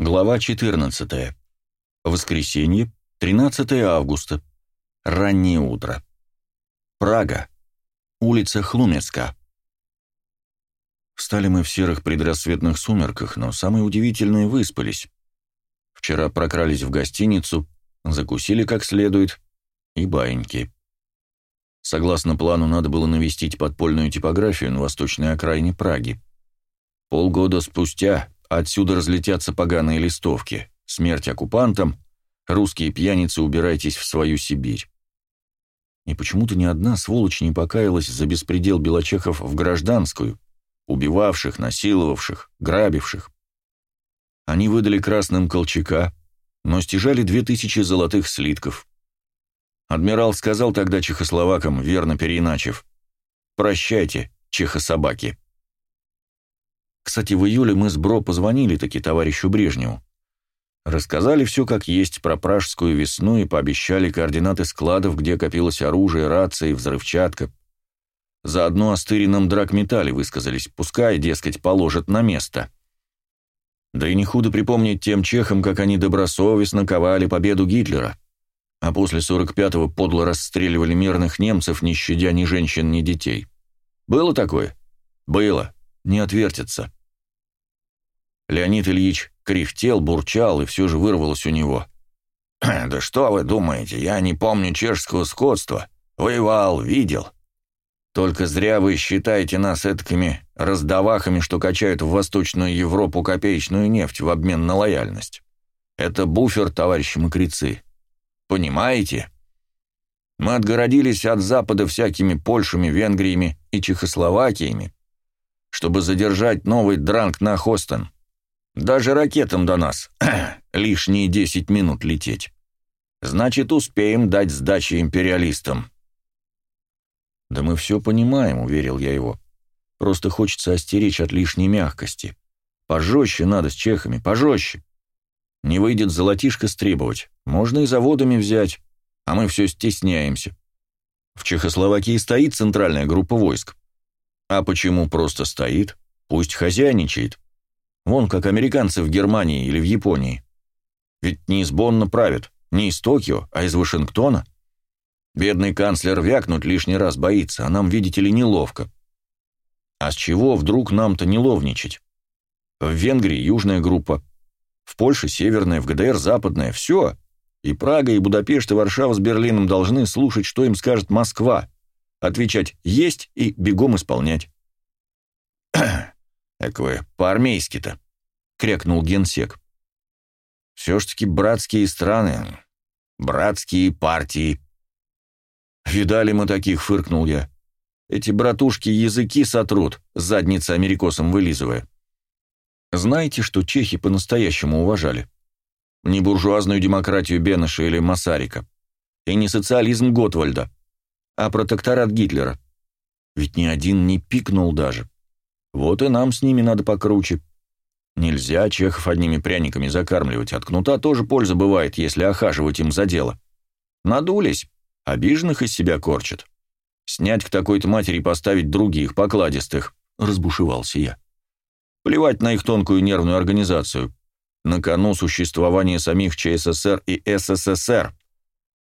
Глава 14. Воскресенье, 13 августа. Раннее утро. Прага. Улица Хлумецка. Встали мы в серых предрассветных сумерках, но самые удивительные выспались. Вчера прокрались в гостиницу, закусили как следует и баиньки. Согласно плану, надо было навестить подпольную типографию на восточной окраине Праги. Полгода спустя Отсюда разлетятся поганые листовки. Смерть оккупантам, русские пьяницы, убирайтесь в свою Сибирь. И почему-то ни одна сволочь не покаялась за беспредел белочехов в гражданскую, убивавших, насиловавших, грабивших. Они выдали красным Колчака, но стяжали две тысячи золотых слитков. Адмирал сказал тогда чехословакам, верно переиначив, «Прощайте, чехособаки». Кстати, в июле мы с Бро позвонили таки товарищу Брежневу. Рассказали все как есть про пражскую весну и пообещали координаты складов, где копилось оружие, рации, взрывчатка. Заодно о стыренном драгметалле высказались, пускай, дескать, положат на место. Да и не худо припомнить тем чехам, как они добросовестно ковали победу Гитлера, а после 45-го подло расстреливали мирных немцев, не щадя ни женщин, ни детей. Было такое? Было. Не отвертится. Леонид Ильич кряхтел, бурчал, и все же вырвалось у него. «Да что вы думаете, я не помню чешского скотства. Воевал, видел. Только зря вы считаете нас этакими раздавахами, что качают в Восточную Европу копеечную нефть в обмен на лояльность. Это буфер, товарищи мокрецы. Понимаете? Мы отгородились от Запада всякими Польшами, Венгриями и Чехословакиями, чтобы задержать новый дранг на Хостен. Даже ракетам до нас лишние десять минут лететь. Значит, успеем дать сдачи империалистам. Да мы все понимаем, уверил я его. Просто хочется остеречь от лишней мягкости. Пожестче надо с чехами, пожестче. Не выйдет золотишко стребовать. Можно и заводами взять, а мы все стесняемся. В Чехословакии стоит центральная группа войск. А почему просто стоит? Пусть хозяйничает. Вон как американцы в Германии или в Японии. Ведь не из Бонна правят, не из Токио, а из Вашингтона. Бедный канцлер вякнуть лишний раз боится, а нам, видите ли, неловко. А с чего вдруг нам-то не ловничать? В Венгрии южная группа, в Польше северная, в ГДР западная, все. И Прага, и Будапешт, и Варшава с Берлином должны слушать, что им скажет Москва, отвечать «есть» и бегом исполнять. «Эк вы, по-армейски-то», — крякнул генсек. «Все ж таки братские страны, братские партии». «Видали мы таких», — фыркнул я. «Эти братушки языки сотрут, задницы америкосом вылизывая». Знаете, что чехи по-настоящему уважали? Не буржуазную демократию Бенеша или Масарика, и не социализм Готвальда, а протекторат Гитлера. Ведь ни один не пикнул даже. Вот и нам с ними надо покруче. Нельзя чехов одними пряниками закармливать, от кнута тоже польза бывает, если охаживать им за дело. Надулись, обиженных из себя корчат. Снять к такой-то матери поставить других, покладистых, разбушевался я. Плевать на их тонкую нервную организацию. На кону существование самих ЧССР и СССР.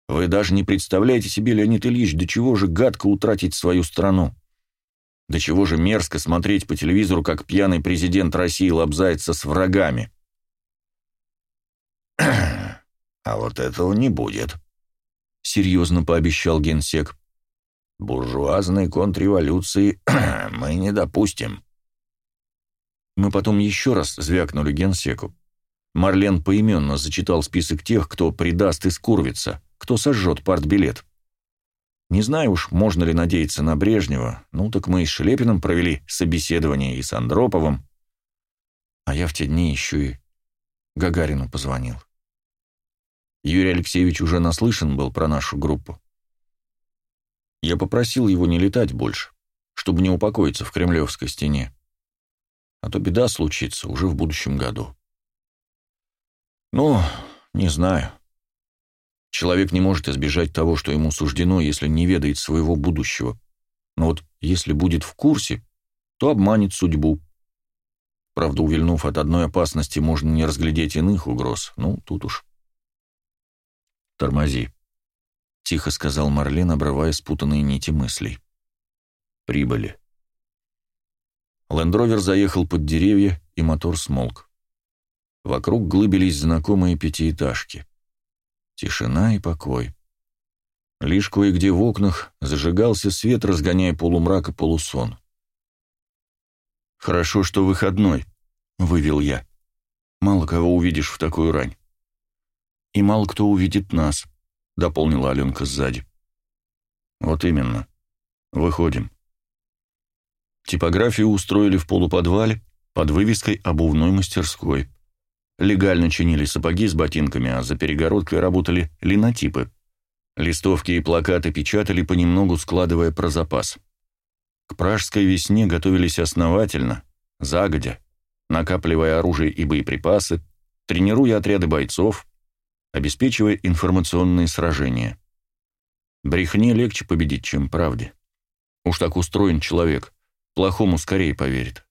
Вы даже не представляете себе, Леонид Ильич, до чего же гадко утратить свою страну. До чего же мерзко смотреть по телевизору, как пьяный президент России лобзается с врагами. «А вот этого не будет», — серьезно пообещал генсек. «Буржуазной контрреволюции мы не допустим». Мы потом еще раз звякнули генсеку. Марлен поименно зачитал список тех, кто предаст и скурвится, кто сожжет партбилет. Не знаю уж, можно ли надеяться на Брежнева. Ну, так мы и с Шлепиным провели собеседование, и с Андроповым. А я в те дни еще и Гагарину позвонил. Юрий Алексеевич уже наслышан был про нашу группу. Я попросил его не летать больше, чтобы не упокоиться в Кремлевской стене. А то беда случится уже в будущем году. Ну, не знаю. Человек не может избежать того, что ему суждено, если не ведает своего будущего. Но вот если будет в курсе, то обманет судьбу. Правда, увильнув от одной опасности, можно не разглядеть иных угроз. Ну, тут уж. «Тормози», — тихо сказал Марлен, обрывая спутанные нити мыслей. «Прибыли». Лендровер заехал под деревья, и мотор смолк. Вокруг глыбились знакомые пятиэтажки. Тишина и покой. Лишь кое-где в окнах зажигался свет, разгоняя полумрак и полусон. «Хорошо, что выходной», — вывел я. «Мало кого увидишь в такую рань». «И мало кто увидит нас», — дополнила Аленка сзади. «Вот именно. Выходим». Типографию устроили в полуподвале под вывеской обувной мастерской. Легально чинили сапоги с ботинками, а за перегородкой работали линотипы. Листовки и плакаты печатали понемногу, складывая про запас. К пражской весне готовились основательно, загодя, накапливая оружие и боеприпасы, тренируя отряды бойцов, обеспечивая информационные сражения. Брехне легче победить, чем правде. Уж так устроен человек, плохому скорее поверит.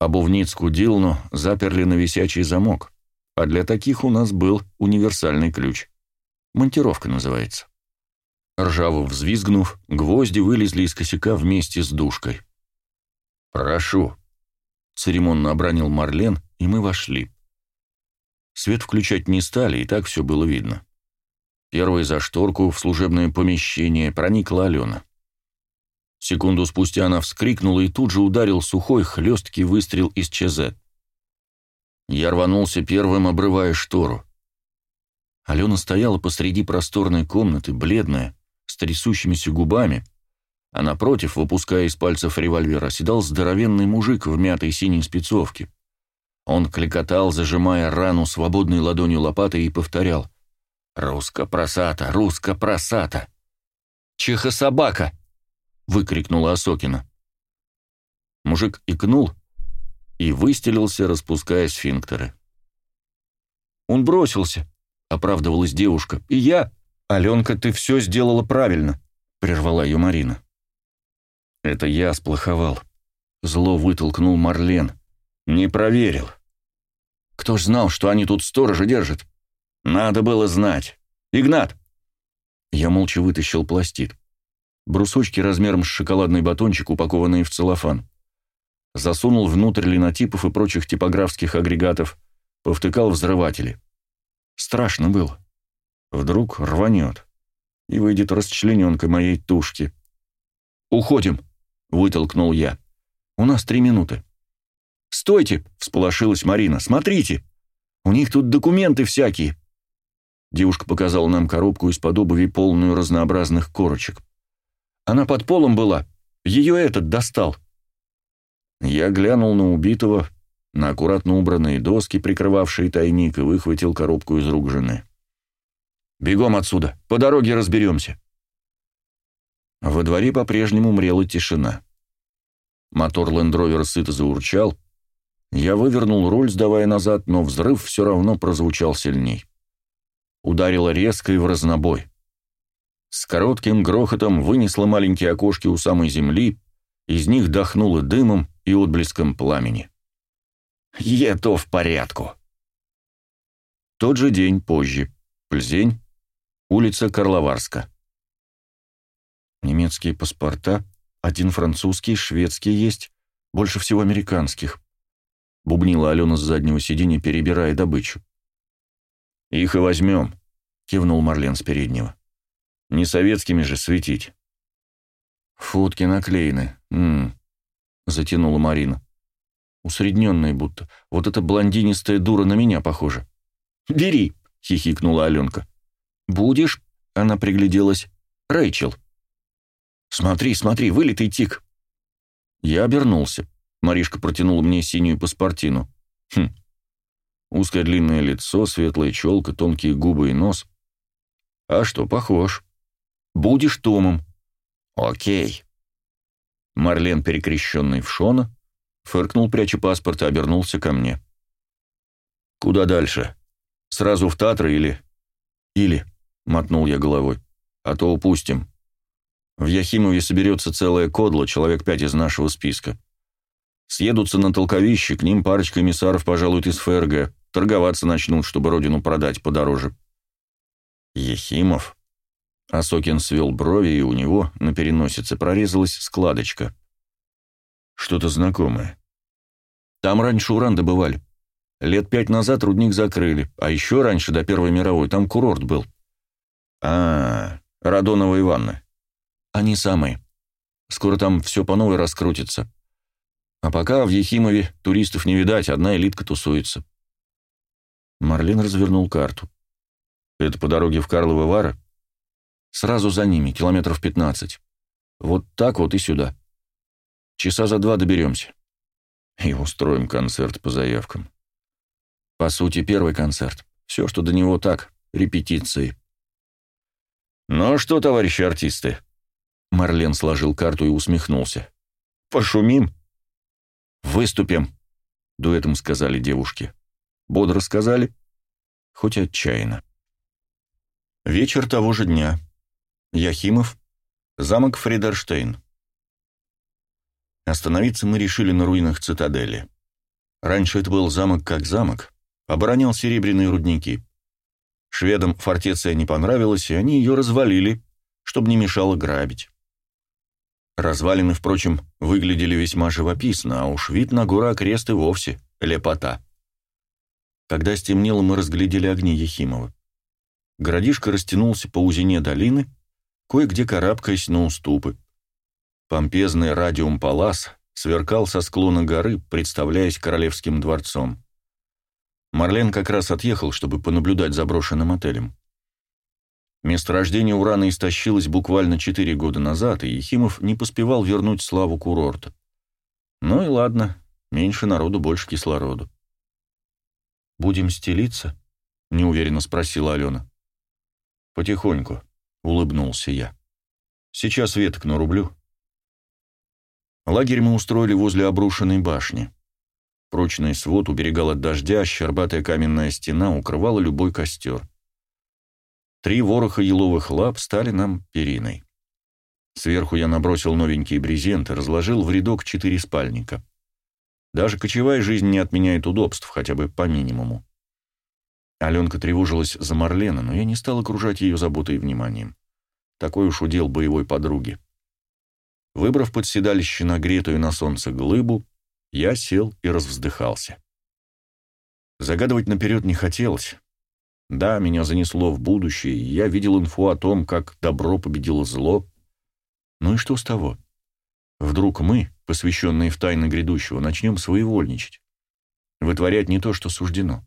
Обувницкую Дилну заперли на висячий замок, а для таких у нас был универсальный ключ. Монтировка называется. Ржаво взвизгнув, гвозди вылезли из косяка вместе с душкой. «Прошу», — церемонно обронил Марлен, и мы вошли. Свет включать не стали, и так все было видно. Первой за шторку в служебное помещение проникла Алена. Секунду спустя она вскрикнула и тут же ударил сухой, хлесткий выстрел из ЧЗ. Я рванулся первым, обрывая штору. Алена стояла посреди просторной комнаты, бледная, с трясущимися губами, а напротив, выпуская из пальцев револьвер, оседал здоровенный мужик в мятой синей спецовке. Он кликотал, зажимая рану свободной ладонью лопатой и повторял «Русско-просата! Русско-просата!» «Чехособака!» — выкрикнула Осокина. Мужик икнул и выстелился, распуская сфинктеры. «Он бросился», — оправдывалась девушка, — «и я...» «Аленка, ты все сделала правильно», — прервала ее Марина. «Это я сплоховал», — зло вытолкнул Марлен. «Не проверил». «Кто ж знал, что они тут сторожа держат?» «Надо было знать. Игнат!» Я молча вытащил пластид. Брусочки размером с шоколадный батончик, упакованные в целлофан. Засунул внутрь линотипов и прочих типографских агрегатов, повтыкал взрыватели. Страшно было. Вдруг рванет. И выйдет расчлененка моей тушки. «Уходим!» — вытолкнул я. «У нас три минуты». «Стойте!» — всполошилась Марина. «Смотрите! У них тут документы всякие!» Девушка показала нам коробку из-под полную разнообразных корочек. «Она под полом была. Ее этот достал». Я глянул на убитого, на аккуратно убранные доски, прикрывавшие тайник, и выхватил коробку из рук жены. Бегом отсюда, по дороге разберемся. Во дворе по-прежнему мрела тишина. Мотор лендровера сыто заурчал. Я вывернул руль, сдавая назад, но взрыв все равно прозвучал сильней. Ударило резко и в разнобой. С коротким грохотом вынесло маленькие окошки у самой земли, из них дохнуло дымом и отблеском пламени. «Ето в порядку!» Тот же день позже. Пльзень, Улица Карловарска. Немецкие паспорта, один французский, шведский есть, больше всего американских. Бубнила Алена с заднего сиденья, перебирая добычу. «Их и возьмем», — кивнул Марлен с переднего. «Не советскими же светить». «Фотки наклеены. М -м, затянула Марина. «Усредненные будто. Вот эта блондинистая дура на меня похожа». «Бери», — хихикнула Аленка. «Будешь?» — она пригляделась. «Рэйчел». «Смотри, смотри, вылитый тик». Я обернулся. Маришка протянула мне синюю паспортину. Хм. Узкое длинное лицо, светлая челка, тонкие губы и нос. А что, похож. Будешь Томом. Окей. Марлен, перекрещенный в Шона, фыркнул, пряча паспорт, и обернулся ко мне. «Куда дальше? Сразу в Татры или...» «Или...» мотнул я головой. «А то упустим. В Яхимове соберется целая кодла, человек пять из нашего списка. Съедутся на толковище, к ним парочка эмиссаров пожалуют из ФРГ, торговаться начнут, чтобы родину продать подороже. Ехимов? Асокин свел брови, и у него на переносице прорезалась складочка. Что-то знакомое. Там раньше уран добывали. Лет пять назад рудник закрыли, а еще раньше, до Первой мировой, там курорт был. А, Радонова и Ивановна. Они самые. Скоро там все по новой раскрутится. А пока в Ехимове туристов не видать, одна элитка тусуется. Марлин развернул карту. Это по дороге в Карловы Вары? Сразу за ними, километров пятнадцать. Вот так вот и сюда. Часа за два доберемся. И устроим концерт по заявкам. По сути, первый концерт. Все, что до него так, репетиции. «Ну что, товарищи артисты?» Марлен сложил карту и усмехнулся. «Пошумим?» «Выступим», — дуэтом сказали девушки. Бодро сказали, хоть отчаянно. Вечер того же дня. Яхимов, замок Фридерштейн. Остановиться мы решили на руинах цитадели. Раньше это был замок как замок, оборонял серебряные рудники. Шведам фортеция не понравилась, и они ее развалили, чтобы не мешало грабить. Развалины, впрочем, выглядели весьма живописно, а уж вид на гору окрест и вовсе лепота. Когда стемнело, мы разглядели огни Ехимова. Городишко растянулся по узине долины, кое-где карабкаясь на уступы. Помпезный радиум Палас сверкал со склона горы, представляясь королевским дворцом. Марлен как раз отъехал, чтобы понаблюдать заброшенным отелем. Месторождение урана истощилось буквально четыре года назад, и Ехимов не поспевал вернуть славу курорта. Ну и ладно, меньше народу, больше кислороду. «Будем стелиться?» — неуверенно спросила Алена. «Потихоньку», — улыбнулся я. «Сейчас веток нарублю». Лагерь мы устроили возле обрушенной башни. Прочный свод уберегал от дождя, щербатая каменная стена укрывала любой костер. Три вороха еловых лап стали нам периной. Сверху я набросил новенькие брезенты, разложил в рядок четыре спальника. Даже кочевая жизнь не отменяет удобств, хотя бы по минимуму. Аленка тревожилась за Марлена, но я не стал окружать ее заботой и вниманием. Такой уж удел боевой подруги. Выбрав под нагретую на солнце глыбу, я сел и развздыхался. Загадывать наперед не хотелось. Да, меня занесло в будущее, и я видел инфу о том, как добро победило зло. Ну и что с того? Вдруг мы, посвященные в тайны грядущего, начнем своевольничать, вытворять не то, что суждено.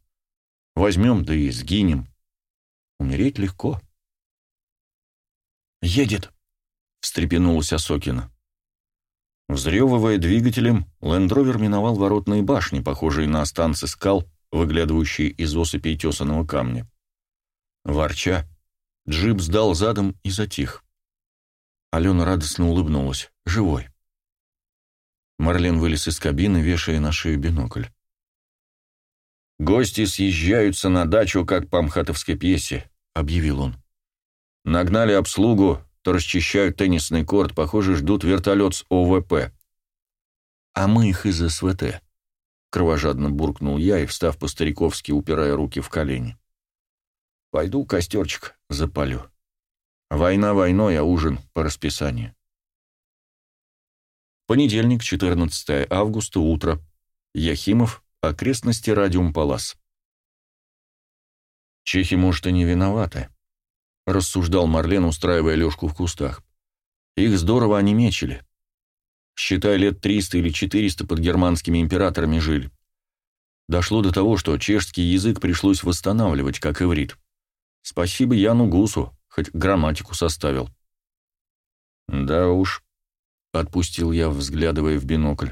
Возьмем, да и сгинем. Умереть легко. «Едет!» — встрепенулась Осокина. Взрёвывая двигателем, лендровер миновал воротные башни, похожие на останцы скал, выглядывающие из осыпей тесаного камня. Ворча, джип сдал задом и затих. Алена радостно улыбнулась. «Живой». Марлен вылез из кабины, вешая на шею бинокль. «Гости съезжаются на дачу, как по мхатовской пьесе», — объявил он. «Нагнали обслугу, то расчищают теннисный корт, похоже, ждут вертолет с ОВП». «А мы их из СВТ», — кровожадно буркнул я и, встав по-стариковски, упирая руки в колени. Пойду костерчик запалю. Война войной, а ужин по расписанию. Понедельник, 14 августа, утро. Яхимов, окрестности Радиум Палас. Чехи, может, и не виноваты, рассуждал Марлен, устраивая лёжку в кустах. Их здорово они мечили. Считай, лет 300 или 400 под германскими императорами жили. Дошло до того, что чешский язык пришлось восстанавливать, как иврит. Спасибо Яну Гусу, хоть грамматику составил. Да уж, отпустил я, взглядывая в бинокль.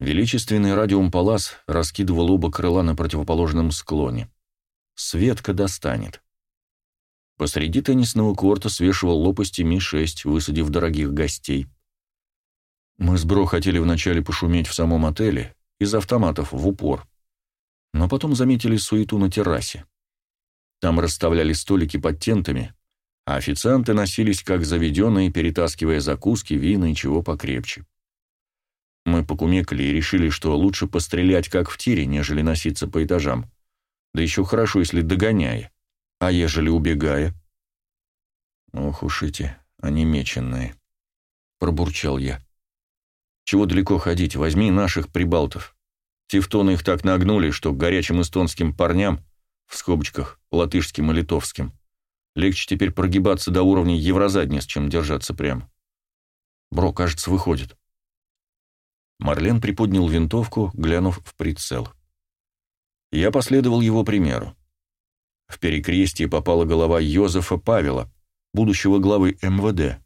Величественный радиум Палас раскидывал оба крыла на противоположном склоне. Светка достанет. Посреди теннисного корта свешивал лопасти Ми-6, высадив дорогих гостей. Мы с Бро хотели вначале пошуметь в самом отеле, из автоматов в упор, но потом заметили суету на террасе. Там расставляли столики под тентами, а официанты носились как заведенные, перетаскивая закуски, вина и чего покрепче. Мы покумекали и решили, что лучше пострелять как в тире, нежели носиться по этажам. Да еще хорошо, если догоняя. А ежели убегая? Ох уж эти, они меченные. Пробурчал я. Чего далеко ходить, возьми наших прибалтов. Тевтоны их так нагнули, что горячим эстонским парням, в скобочках, латышским и литовским, легче теперь прогибаться до уровня еврозадниц, чем держаться прямо. Бро, кажется, выходит. Марлен приподнял винтовку, глянув в прицел. Я последовал его примеру. В перекрестие попала голова Йозефа Павела, будущего главы МВД.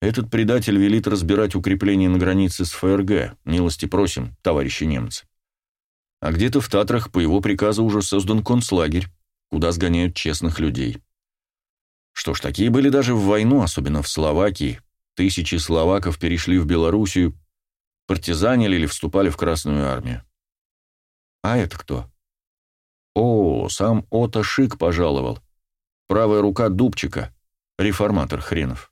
Этот предатель велит разбирать укрепления на границе с ФРГ. Милости просим, товарищи немцы. А где-то в Татрах по его приказу уже создан концлагерь, куда сгоняют честных людей. Что ж, такие были даже в войну, особенно в Словакии. Тысячи словаков перешли в Белоруссию, партизанили или вступали в Красную армию. А это кто? О, сам Ота Шик пожаловал. Правая рука Дубчика, реформатор хренов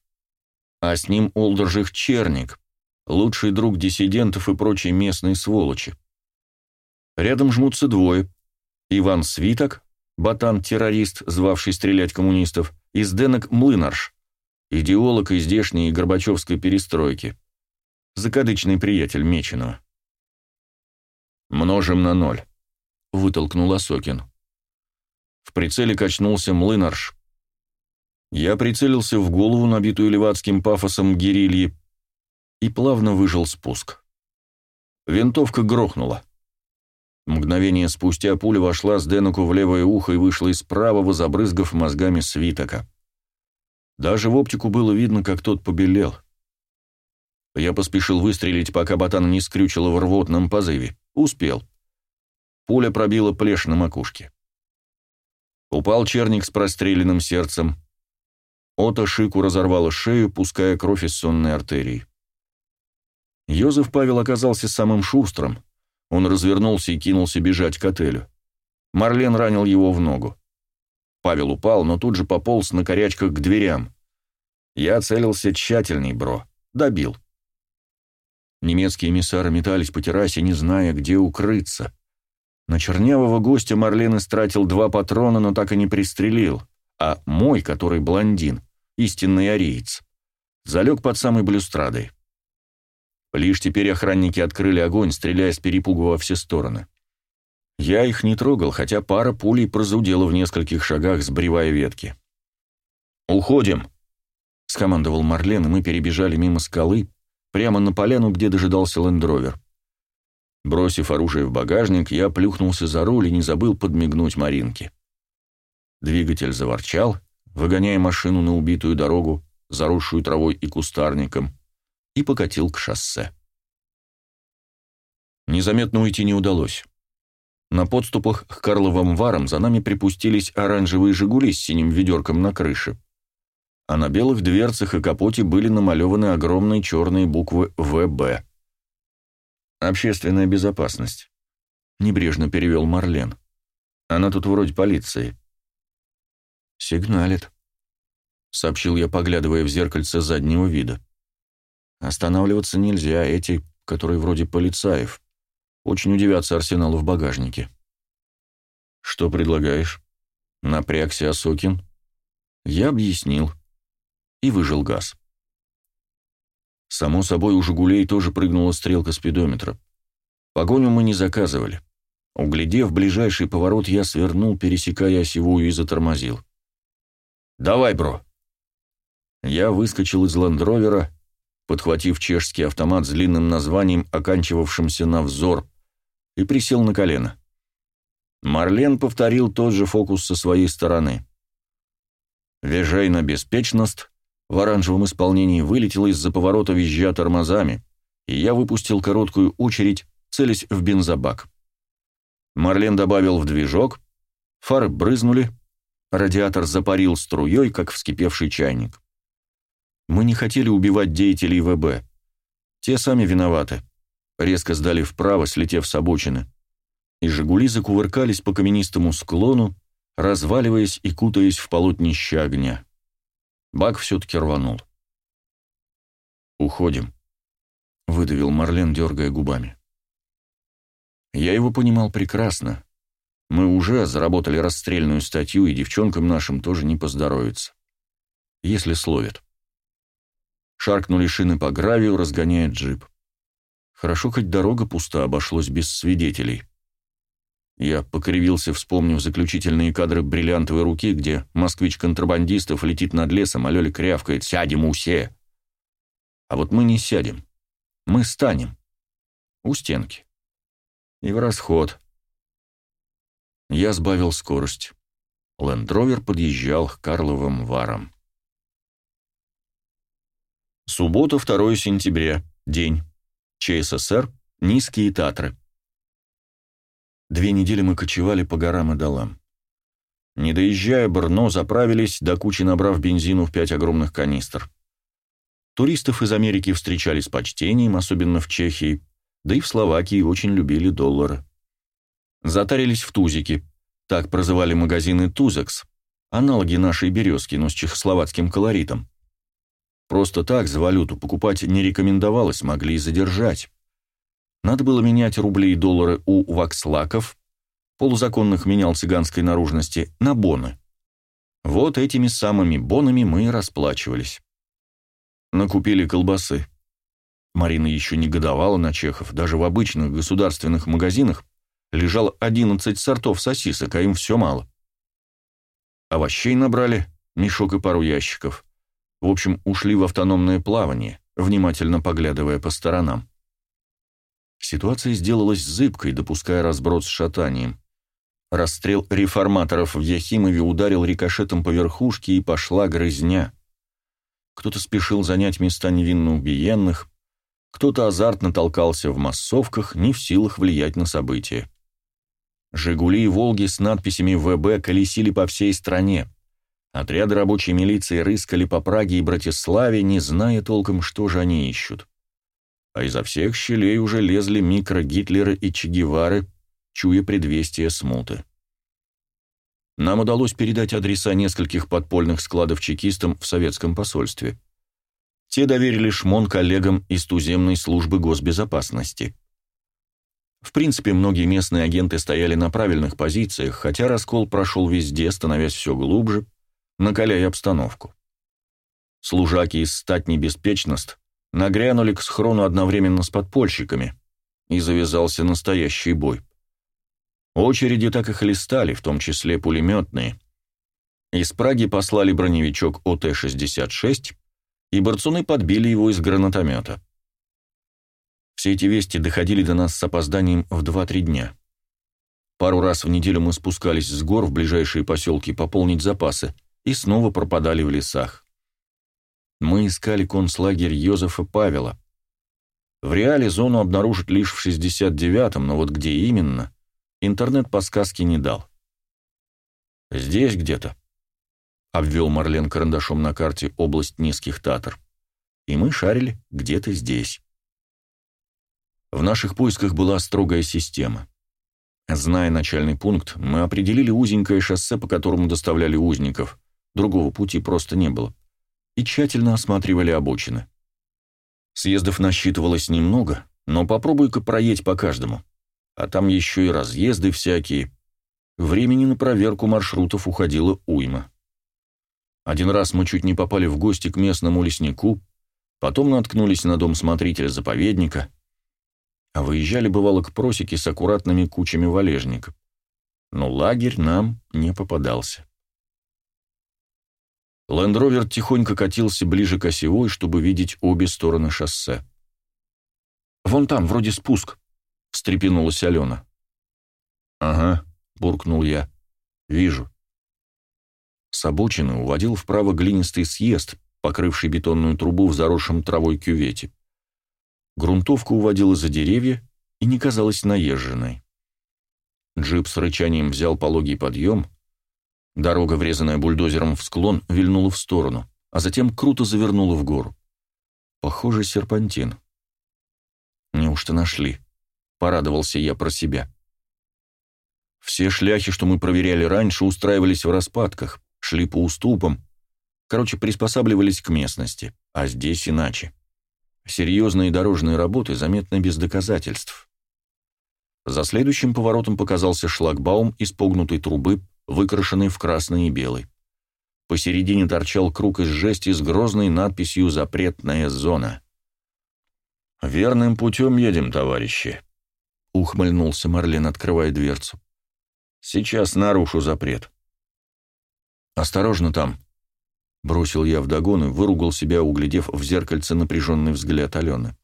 а с ним Олдержих Черник, лучший друг диссидентов и прочей местной сволочи. Рядом жмутся двое. Иван Свиток, ботан-террорист, звавший стрелять коммунистов, и Сденок Млынарш, идеолог из здешней Горбачевской перестройки. Закадычный приятель Меченого. «Множим на ноль», — вытолкнул Осокин. В прицеле качнулся Млынарш, я прицелился в голову, набитую левацким пафосом гирильи, и плавно выжил спуск. Винтовка грохнула. Мгновение спустя пуля вошла с Денуку в левое ухо и вышла из правого, забрызгав мозгами свитока. Даже в оптику было видно, как тот побелел. Я поспешил выстрелить, пока ботана не скрючила в рвотном позыве. Успел. Пуля пробила плешь на макушке. Упал черник с простреленным сердцем. Ота Шику разорвала шею, пуская кровь из сонной артерии. Йозеф Павел оказался самым шустрым. Он развернулся и кинулся бежать к отелю. Марлен ранил его в ногу. Павел упал, но тут же пополз на корячках к дверям. Я целился тщательней, бро. Добил. Немецкие эмиссары метались по террасе, не зная, где укрыться. На чернявого гостя Марлен истратил два патрона, но так и не пристрелил. А мой, который блондин, истинный ариец, залег под самой блюстрадой. Лишь теперь охранники открыли огонь, стреляя с перепугу во все стороны. Я их не трогал, хотя пара пулей прозудела в нескольких шагах, сбривая ветки. «Уходим!» — скомандовал Марлен, и мы перебежали мимо скалы, прямо на поляну, где дожидался лендровер. Бросив оружие в багажник, я плюхнулся за руль и не забыл подмигнуть Маринке. Двигатель заворчал, выгоняя машину на убитую дорогу, заросшую травой и кустарником, и покатил к шоссе. Незаметно уйти не удалось. На подступах к Карловым варам за нами припустились оранжевые «Жигули» с синим ведерком на крыше, а на белых дверцах и капоте были намалеваны огромные черные буквы «ВБ». «Общественная безопасность», — небрежно перевел Марлен. «Она тут вроде полиции». «Сигналит», — сообщил я, поглядывая в зеркальце заднего вида. «Останавливаться нельзя, эти, которые вроде полицаев, очень удивятся арсеналу в багажнике». «Что предлагаешь?» — напрягся Осокин. Я объяснил и выжил газ. Само собой, у «Жигулей» тоже прыгнула стрелка спидометра. Погоню мы не заказывали. Углядев ближайший поворот, я свернул, пересекая осевую, и затормозил. «Давай, бро!» Я выскочил из лендровера, подхватив чешский автомат с длинным названием, оканчивавшимся на взор, и присел на колено. Марлен повторил тот же фокус со своей стороны. Вежей на беспечность в оранжевом исполнении вылетела из-за поворота визжа тормозами, и я выпустил короткую очередь, целясь в бензобак. Марлен добавил в движок, фары брызнули, Радиатор запарил струей, как вскипевший чайник. Мы не хотели убивать деятелей ВБ. Те сами виноваты. Резко сдали вправо, слетев с обочины. И «Жигули» закувыркались по каменистому склону, разваливаясь и кутаясь в полотнище огня. Бак все-таки рванул. «Уходим», выдавил Марлен, дергая губами. Я его понимал прекрасно. Мы уже заработали расстрельную статью, и девчонкам нашим тоже не поздоровится. Если словят. Шаркнули шины по гравию, разгоняя джип. Хорошо, хоть дорога пуста, обошлось без свидетелей. Я покривился, вспомнив заключительные кадры бриллиантовой руки, где москвич контрабандистов летит над лесом, а Лёля крявкает «Сядем усе!». А вот мы не сядем. Мы станем. У стенки. И в расход. Я сбавил скорость. Лендровер подъезжал к Карловым варам. Суббота, 2 сентября. День. ЧССР. Низкие Татры. Две недели мы кочевали по горам и долам. Не доезжая Брно, заправились, до кучи набрав бензину в пять огромных канистр. Туристов из Америки встречали с почтением, особенно в Чехии, да и в Словакии очень любили доллары. Затарились в Тузике, так прозывали магазины Тузекс, аналоги нашей березки, но с чехословацким колоритом. Просто так за валюту покупать не рекомендовалось, могли и задержать. Надо было менять рубли и доллары у вакслаков, полузаконных менял цыганской наружности, на боны. Вот этими самыми бонами мы и расплачивались. Накупили колбасы. Марина еще не годовала на чехов, даже в обычных государственных магазинах лежало 11 сортов сосисок, а им все мало. Овощей набрали, мешок и пару ящиков. В общем, ушли в автономное плавание, внимательно поглядывая по сторонам. Ситуация сделалась зыбкой, допуская разброд с шатанием. Расстрел реформаторов в Яхимове ударил рикошетом по верхушке, и пошла грызня. Кто-то спешил занять места невинно убиенных, кто-то азартно толкался в массовках, не в силах влиять на события. «Жигули» и «Волги» с надписями «ВБ» колесили по всей стране. Отряды рабочей милиции рыскали по Праге и Братиславе, не зная толком, что же они ищут а изо всех щелей уже лезли микро-Гитлеры и Че чуя предвестие смуты. Нам удалось передать адреса нескольких подпольных складов чекистам в советском посольстве. Те доверили шмон коллегам из туземной службы госбезопасности. В принципе, многие местные агенты стояли на правильных позициях, хотя раскол прошел везде, становясь все глубже, накаляя обстановку. Служаки из статни беспечность нагрянули к схрону одновременно с подпольщиками, и завязался настоящий бой. Очереди так и хлестали, в том числе пулеметные. Из Праги послали броневичок ОТ-66, и борцуны подбили его из гранатомета. Все эти вести доходили до нас с опозданием в 2-3 дня. Пару раз в неделю мы спускались с гор в ближайшие поселки пополнить запасы и снова пропадали в лесах. Мы искали концлагерь Йозефа Павела. В реале зону обнаружат лишь в 69-м, но вот где именно, интернет подсказки не дал. «Здесь где-то», — обвел Марлен карандашом на карте область низких татар. И мы шарили где-то здесь. В наших поисках была строгая система. Зная начальный пункт, мы определили узенькое шоссе, по которому доставляли узников. Другого пути просто не было и тщательно осматривали обочины. Съездов насчитывалось немного, но попробуй-ка проедь по каждому. А там еще и разъезды всякие. Времени на проверку маршрутов уходило уйма. Один раз мы чуть не попали в гости к местному леснику, потом наткнулись на дом смотрителя заповедника, а выезжали, бывало, к просеке с аккуратными кучами валежников. Но лагерь нам не попадался. Лендровер тихонько катился ближе к осевой, чтобы видеть обе стороны шоссе. «Вон там, вроде спуск», — встрепенулась Алена. «Ага», — буркнул я. «Вижу». С обочины уводил вправо глинистый съезд, покрывший бетонную трубу в заросшем травой кювете. Грунтовка уводила за деревья и не казалась наезженной. Джип с рычанием взял пологий подъем, Дорога, врезанная бульдозером в склон, вильнула в сторону, а затем круто завернула в гору. Похоже, серпантин. Неужто нашли? Порадовался я про себя. Все шляхи, что мы проверяли раньше, устраивались в распадках, шли по уступам. Короче, приспосабливались к местности, а здесь иначе. Серьезные дорожные работы заметны без доказательств. За следующим поворотом показался шлагбаум из погнутой трубы, выкрашенный в красный и белый. Посередине торчал круг из жести с грозной надписью «Запретная зона». «Верным путем едем, товарищи», — ухмыльнулся Марлен, открывая дверцу. «Сейчас нарушу запрет». «Осторожно там», — бросил я вдогон и выругал себя, углядев в зеркальце напряженный взгляд Алены.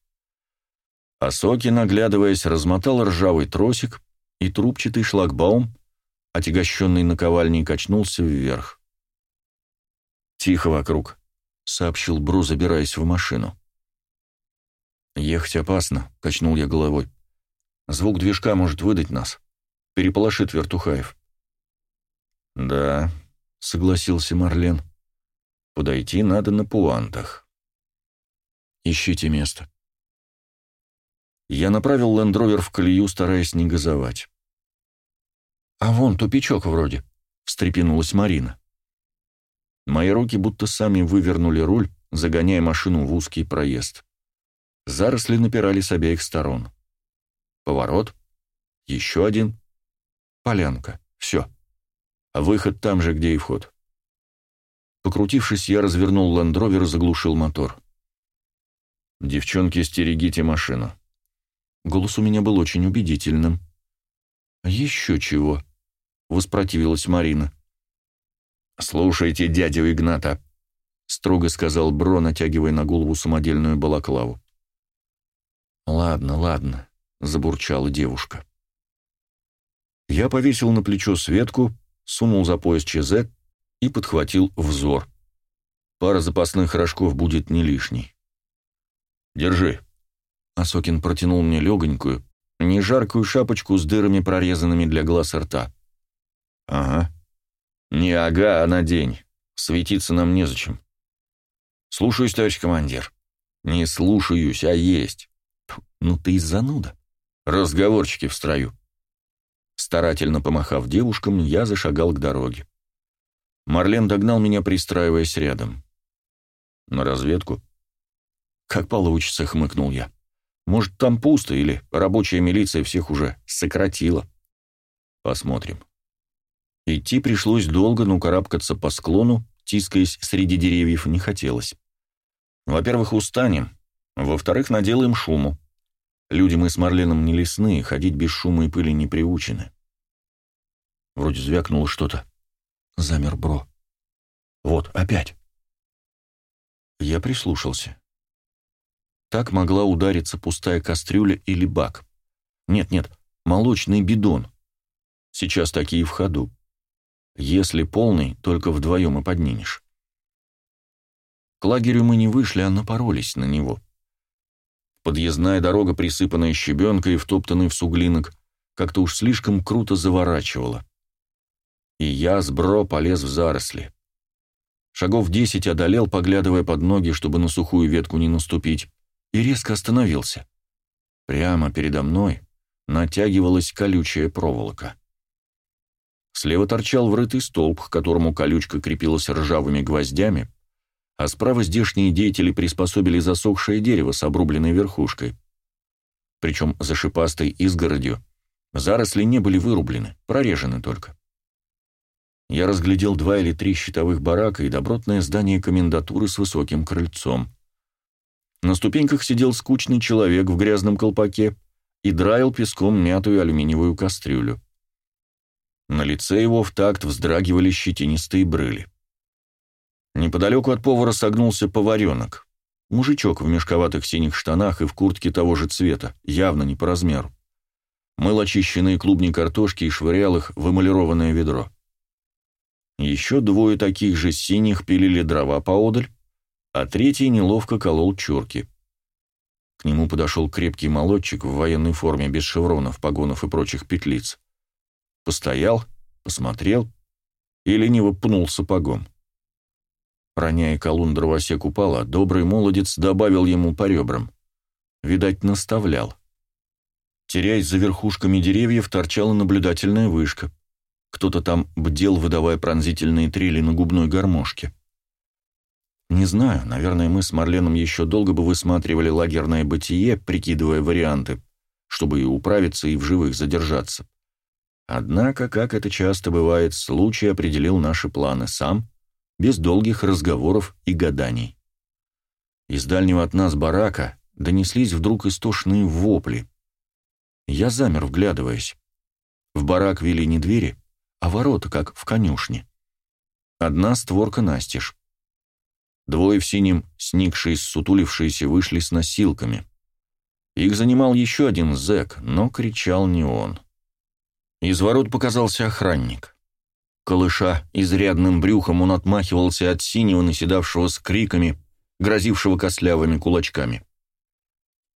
Осоки, наглядываясь, размотал ржавый тросик, и трубчатый шлагбаум, отягощенный наковальней, качнулся вверх. «Тихо вокруг», — сообщил Бру, забираясь в машину. «Ехать опасно», — качнул я головой. «Звук движка может выдать нас. Переполошит Вертухаев». «Да», — согласился Марлен. «Подойти надо на пуантах». «Ищите место». Я направил лендровер в колею, стараясь не газовать. «А вон тупичок вроде», — встрепенулась Марина. Мои руки будто сами вывернули руль, загоняя машину в узкий проезд. Заросли напирали с обеих сторон. Поворот. Еще один. Полянка. Все. А выход там же, где и вход. Покрутившись, я развернул лендровер и заглушил мотор. «Девчонки, стерегите машину». Голос у меня был очень убедительным. «Еще чего?» — воспротивилась Марина. «Слушайте дядю Игната», — строго сказал Бро, натягивая на голову самодельную балаклаву. «Ладно, ладно», — забурчала девушка. Я повесил на плечо Светку, сунул за пояс ЧЗ и подхватил взор. Пара запасных рожков будет не лишней. «Держи». Асокин протянул мне легонькую, не жаркую шапочку с дырами, прорезанными для глаз и рта. «Ага. Не ага, а надень. Светиться нам незачем». «Слушаюсь, товарищ командир». «Не слушаюсь, а есть». «Ну ты и зануда». «Разговорчики в строю». Старательно помахав девушкам, я зашагал к дороге. Марлен догнал меня, пристраиваясь рядом. «На разведку?» «Как получится», — хмыкнул я. «Может, там пусто, или рабочая милиция всех уже сократила?» «Посмотрим». Идти пришлось долго, но карабкаться по склону, тискаясь среди деревьев, не хотелось. Во-первых, устанем. Во-вторых, наделаем шуму. Люди мы с Марленом не лесные, ходить без шума и пыли не приучены. Вроде звякнуло что-то. Замер Бро. Вот, опять. Я прислушался. Так могла удариться пустая кастрюля или бак. Нет-нет, молочный бидон. Сейчас такие в ходу. Если полный, только вдвоем и поднимешь. К лагерю мы не вышли, а напоролись на него. Подъездная дорога, присыпанная щебенкой и втоптанной в суглинок, как-то уж слишком круто заворачивала и я с бро полез в заросли. Шагов десять одолел, поглядывая под ноги, чтобы на сухую ветку не наступить, и резко остановился. Прямо передо мной натягивалась колючая проволока. Слева торчал врытый столб, к которому колючка крепилась ржавыми гвоздями, а справа здешние деятели приспособили засохшее дерево с обрубленной верхушкой. Причем за шипастой изгородью заросли не были вырублены, прорежены только я разглядел два или три щитовых барака и добротное здание комендатуры с высоким крыльцом. На ступеньках сидел скучный человек в грязном колпаке и драил песком мятую алюминиевую кастрюлю. На лице его в такт вздрагивали щетинистые брыли. Неподалеку от повара согнулся поваренок. Мужичок в мешковатых синих штанах и в куртке того же цвета, явно не по размеру. Мыл очищенные клубни картошки и швырял их в эмалированное ведро. Еще двое таких же синих пилили дрова поодаль, а третий неловко колол чурки. К нему подошел крепкий молодчик в военной форме без шевронов, погонов и прочих петлиц. Постоял, посмотрел и лениво пнул сапогом. Роняя колун дровосек упала, добрый молодец добавил ему по ребрам. Видать, наставлял. Теряясь за верхушками деревьев, торчала наблюдательная вышка — кто-то там бдел, выдавая пронзительные трели на губной гармошке. Не знаю, наверное, мы с Марленом еще долго бы высматривали лагерное бытие, прикидывая варианты, чтобы и управиться, и в живых задержаться. Однако, как это часто бывает, случай определил наши планы сам, без долгих разговоров и гаданий. Из дальнего от нас барака донеслись вдруг истошные вопли. Я замер, вглядываясь. В барак вели не двери, а ворота, как в конюшне. Одна створка настежь. Двое в синем, сникшие, сутулившиеся, вышли с носилками. Их занимал еще один зэк, но кричал не он. Из ворот показался охранник. Колыша изрядным брюхом, он отмахивался от синего, наседавшего с криками, грозившего костлявыми кулачками.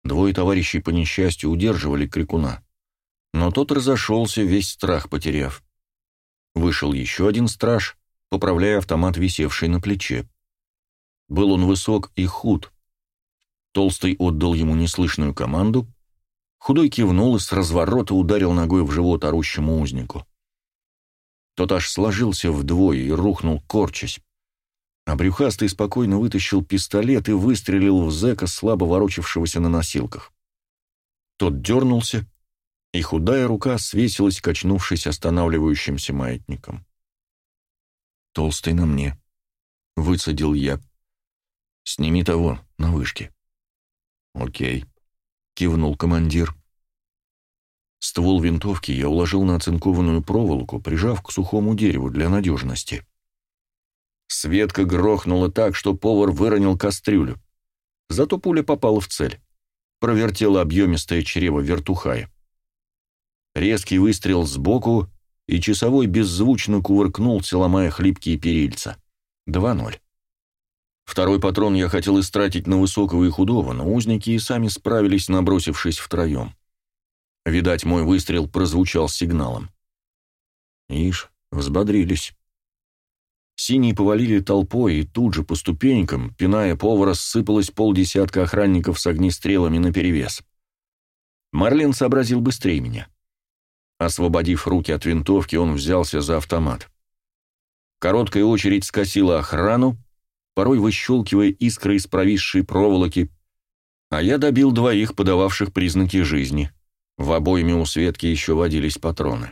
Двое товарищей по несчастью удерживали крикуна. Но тот разошелся, весь страх потеряв. Вышел еще один страж, поправляя автомат, висевший на плече. Был он высок и худ. Толстый отдал ему неслышную команду, худой кивнул и с разворота ударил ногой в живот орущему узнику. Тот аж сложился вдвое и рухнул, корчась. А брюхастый спокойно вытащил пистолет и выстрелил в зэка, слабо ворочавшегося на носилках. Тот дернулся, и худая рука свесилась, качнувшись останавливающимся маятником. «Толстый на мне», — выцедил я. «Сними того, на вышке». «Окей», — кивнул командир. Ствол винтовки я уложил на оцинкованную проволоку, прижав к сухому дереву для надежности. Светка грохнула так, что повар выронил кастрюлю. Зато пуля попала в цель. Провертела объемистое чрево вертухая. Резкий выстрел сбоку, и часовой беззвучно кувыркнулся, ломая хлипкие перильца. 2-0. Второй патрон я хотел истратить на высокого и худого, но узники и сами справились, набросившись втроем. Видать, мой выстрел прозвучал сигналом. Ишь, взбодрились. Синие повалили толпой, и тут же по ступенькам, пиная повара, сыпалось полдесятка охранников с огнестрелами наперевес. Марлен сообразил быстрее меня. Освободив руки от винтовки, он взялся за автомат. Короткая очередь скосила охрану, порой выщелкивая искры из провисшей проволоки, а я добил двоих, подававших признаки жизни. В обойме у Светки еще водились патроны.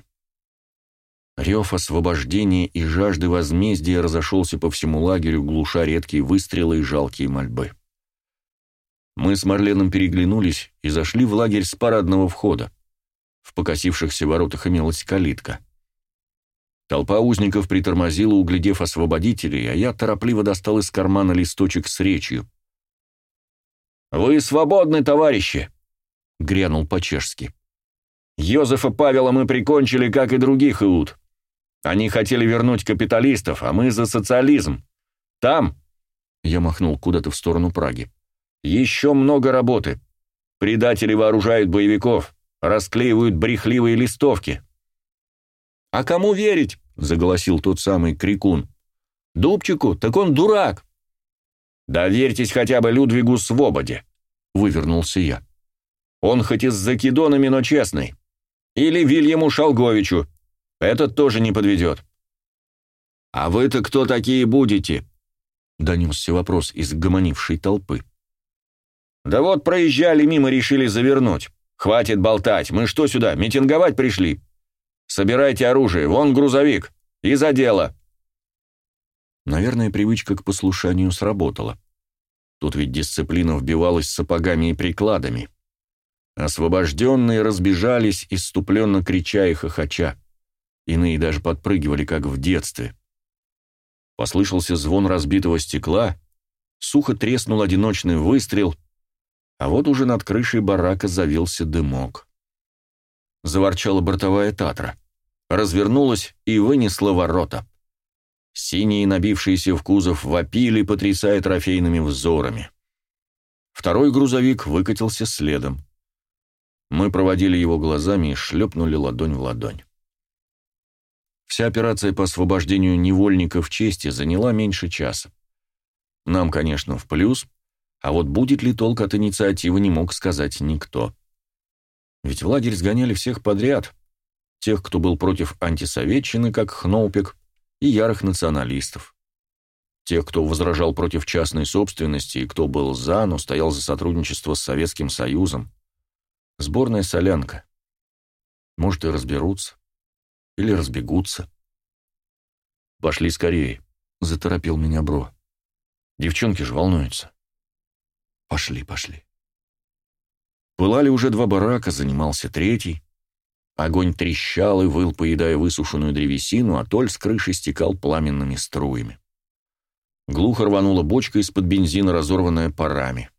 Рев освобождения и жажды возмездия разошелся по всему лагерю, глуша редкие выстрелы и жалкие мольбы. Мы с Марленом переглянулись и зашли в лагерь с парадного входа. В покосившихся воротах имелась калитка. Толпа узников притормозила, углядев освободителей, а я торопливо достал из кармана листочек с речью. «Вы свободны, товарищи!» — грянул по-чешски. «Йозефа Павела мы прикончили, как и других иуд. Они хотели вернуть капиталистов, а мы за социализм. Там, я махнул куда-то в сторону Праги, еще много работы. Предатели вооружают боевиков, расклеивают брехливые листовки. «А кому верить?» — заголосил тот самый Крикун. «Дубчику? Так он дурак!» «Доверьтесь хотя бы Людвигу Свободе», — вывернулся я. «Он хоть и с закидонами, но честный. Или Вильяму Шалговичу, этот тоже не подведет. «А вы-то кто такие будете?» — донесся вопрос из гомонившей толпы. «Да вот проезжали мимо, решили завернуть. Хватит болтать, мы что сюда, митинговать пришли? Собирайте оружие, вон грузовик, и за дело!» Наверное, привычка к послушанию сработала. Тут ведь дисциплина вбивалась сапогами и прикладами. Освобожденные разбежались, иступленно крича и хохоча. Иные даже подпрыгивали, как в детстве. Послышался звон разбитого стекла, сухо треснул одиночный выстрел, а вот уже над крышей барака завился дымок. Заворчала бортовая татра, развернулась и вынесла ворота. Синие, набившиеся в кузов, вопили, потрясая трофейными взорами. Второй грузовик выкатился следом. Мы проводили его глазами и шлепнули ладонь в ладонь. Вся операция по освобождению невольников чести заняла меньше часа. Нам, конечно, в плюс, а вот будет ли толк от инициативы, не мог сказать никто. Ведь в лагерь сгоняли всех подряд, тех, кто был против антисоветчины, как Хноупик, и ярых националистов. Тех, кто возражал против частной собственности и кто был за, но стоял за сотрудничество с Советским Союзом. Сборная солянка. Может, и разберутся. Или разбегутся. «Пошли скорее», — заторопил меня Бро. «Девчонки же волнуются». «Пошли, пошли». Пылали уже два барака, занимался третий. Огонь трещал и выл, поедая высушенную древесину, а толь с крыши стекал пламенными струями. Глухо рванула бочка из-под бензина, разорванная парами.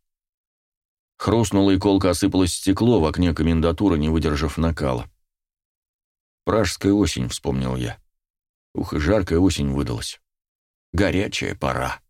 Хрустнуло и колко осыпалось стекло в окне комендатуры, не выдержав накала. «Пражская осень», — вспомнил я. Ух, и жаркая осень выдалась. Горячая пора.